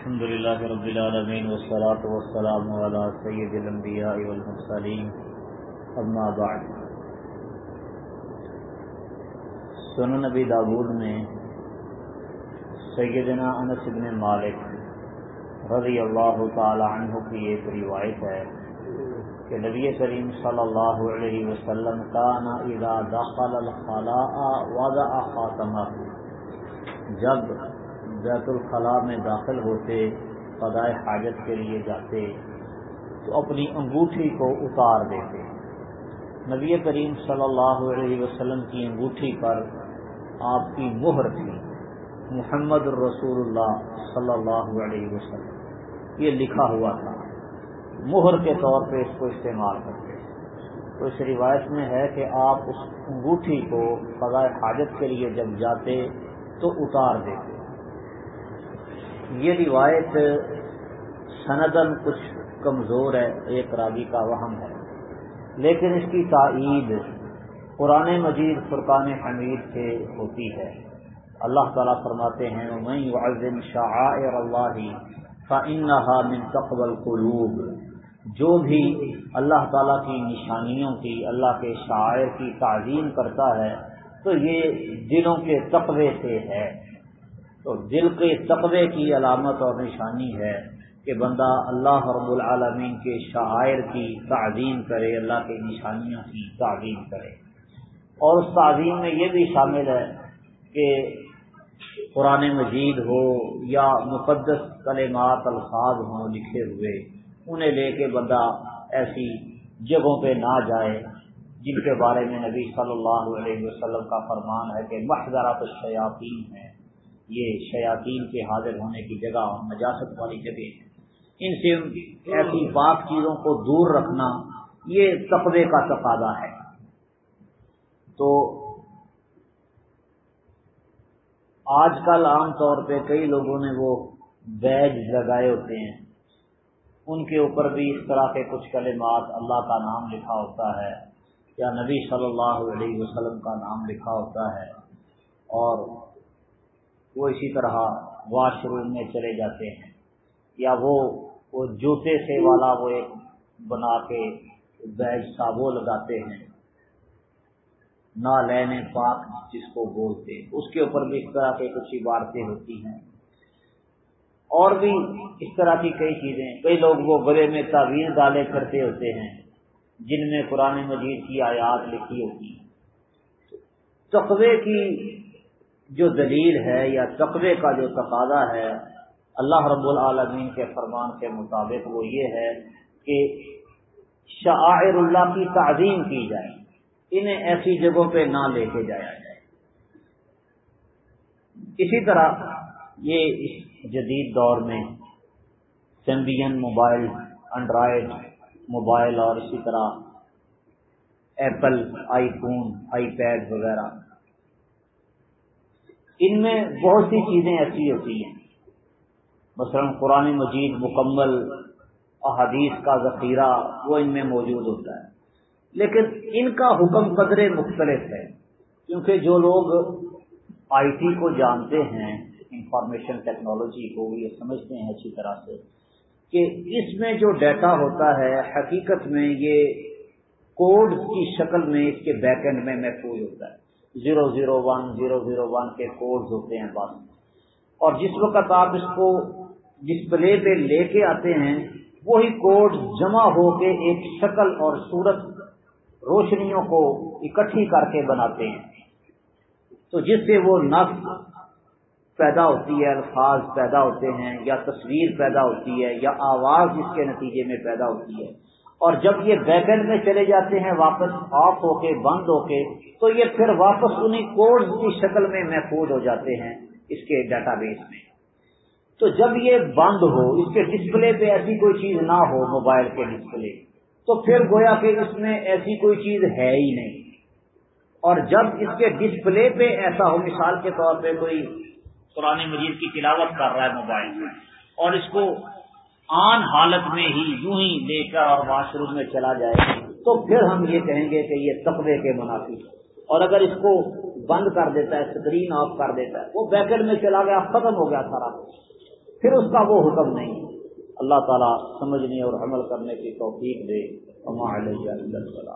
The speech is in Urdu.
الحمد لله رب العالمين والصلاة والسلام على سيد الأنبياء والمرسلين. أما بعد. سنن نبی داود میں سیدنا انس بن مالک رضی اللہ تعالی عنہ کی ایک روایت ہے کہ نبی کریم صلی اللہ علیہ وسلم کانا اذا دخل الخلاء وضع خاتمہ. جب بیت الخلاء میں داخل ہوتے، فدائے حاجت کے لیے جاتے، تو اپنی انگوٹھی کو اتار دیتے۔ نبی کریم صلی اللہ علیہ وسلم کی انگوٹھی پر آپ کی مہر تھی۔ محمد الرسول اللہ صلی اللہ علیہ وسلم۔ یہ لکھا ہوا تھا۔ مہر کے طور پہ اس کو استعمال کرتے۔ تو اس روایت میں ہے کہ آپ اس انگوٹھی کو فضائے حاجت کے لیے جب جاتے تو اتار دیتے۔ یہ روایت سندن کچھ کمزور ہے، ایک راوی کا وہم ہے۔ لیکن اس کی تائید قرآن مجید، فرقان حمید سے ہوتی ہے۔ اللہ تعالیٰ فرماتے ہیں میں شاعر اللہ فنحا من تقبل قلوب جو بھی اللہ تعالیٰ کی نشانیوں کی، اللہ کے شاعر کی تعظیم کرتا ہے، تو یہ دلوں کے تقوے سے ہے۔ تو دل کے تقوے کی علامت اور نشانی ہے کہ بندہ اللہ رب العالمین کے شاعر کی تعظیم کرے، اللہ کے نشانیوں کی تعظیم کرے۔ اور اس تعظیم میں یہ بھی شامل ہے کہ قرآن مجید ہو یا مقدس کلمات، الفاظ ہوں لکھے ہوئے، انہیں لے کے بندہ ایسی جگہوں پہ نہ جائے، جن کے بارے میں نبی صلی اللہ علیہ وسلم کا فرمان ہے کہ محضرات الشیاطین ہیں۔ یہ شیاطین کے حاضر ہونے کی جگہ نجاست والی جگہ ان سے ایسی پاک چیزوں کو دور رکھنا یہ تقوی کا تقاضا ہے۔ تو آج کل عام طور پہ کئی لوگوں نے وہ بیج لگائے ہوتے ہیں۔ ان کے اوپر بھی اس طرح کے کچھ کلمات اللہ کا نام لکھا ہوتا ہے یا نبی صلی اللہ علیہ وسلم کا نام لکھا ہوتا ہے۔ اور وہ اسی طرح واش روم میں چلے جاتے ہیں۔ یا وہ وہ جوتے سے والا وہ ایک بنا کے بیج سابو لگاتے ہیں۔ نہ لینے پاک جس کو بولتے۔ اس کے اوپر بھی اس طرح کی کچھ عبارتیں ہوتی ہیں۔ اور بھی اس طرح کی کئی چیزیں۔ کئی لوگ وہ گلے میں تعویذ ڈالے کرتے ہوتے ہیں۔ جن میں قرآن مجید کی آیات لکھی ہوتی تقوی کی جو دلیل ہے یا تقوی کا جو تقاضا ہے، اللہ رب العالمین کے فرمان کے مطابق وہ یہ ہے کہ شاعر اللہ کی تعظیم کی جائے، انہیں ایسی جگہوں پہ نہ لے کے جایا جائے۔ اسی طرح یہ اس جدید دور میں سمبین موبائل، انڈرائڈ موبائل اور اسی طرح Apple, iPhone, iPad وغیرہ ان میں بہت سی چیزیں ایسی ہوتی ہیں۔ مثلا قرآن مجید مکمل احادیث کا ذخیرہ وہ ان میں موجود ہوتا ہے۔ لیکن ان کا حکم قدرے مختلف ہے، کیونکہ جو لوگ آئی ٹی کو جانتے ہیں، انفارمیشن ٹیکنالوجی کو یہ سمجھتے ہیں اچھی طرح سے، کہ اس میں جو ڈیٹا ہوتا ہے، حقیقت میں یہ کوڈ کی شکل میں اس کے بیک اینڈ میں محفوظ ہوتا ہے۔ Zero zero one zero zero one کے کوڈ ہوتے ہیں بس اور جس وقت آپ اس کو ڈسپلے پہ لے کے آتے ہیں، وہی کوڈ جمع ہو کے ایک شکل اور صورت روشنیوں کو اکٹھی کر کے بناتے ہیں۔ تو جس سے وہ نقص پیدا ہوتی ہے، الفاظ پیدا ہوتے ہیں یا تصویر پیدا ہوتی ہے یا آواز جس کے نتیجے میں پیدا ہوتی ہے۔ اور جب یہ بیکنڈ میں چلے جاتے ہیں واپس آف ہو کے، بند ہو کے، تو یہ پھر واپس انہیں کوڈ کی شکل میں محفوظ ہو جاتے ہیں اس کے ڈیٹا بیس میں۔ تو جب یہ بند ہو، اس کے ڈسپلے پہ ایسی کوئی چیز نہ ہو موبائل کے ڈسپلے تو پھر گویا کہ اس میں ایسی کوئی چیز ہے ہی نہیں۔ اور جب اس کے ڈسپلے پہ ایسا ہو، مثال کے طور پہ کوئی قرآن مجید کی تلاوت کر رہا ہے موبائل میں، اور اس کو آن حالت میں ہی یوں ہی لے کر اور واش روم میں چلا جائے تو پھر ہم یہ کہیں گے کہ یہ تقوی کے منافی اور اگر اس کو بند کر دیتا ہے اسکرین آف کر دیتا ہے، وہ بیکٹ میں چلا گیا، ختم ہو گیا سارا۔ پھر اس کا وہ حکم نہیں۔ اللہ تعالیٰ سمجھنے اور عمل کرنے کی توفیق دے۔ علیہ اللہ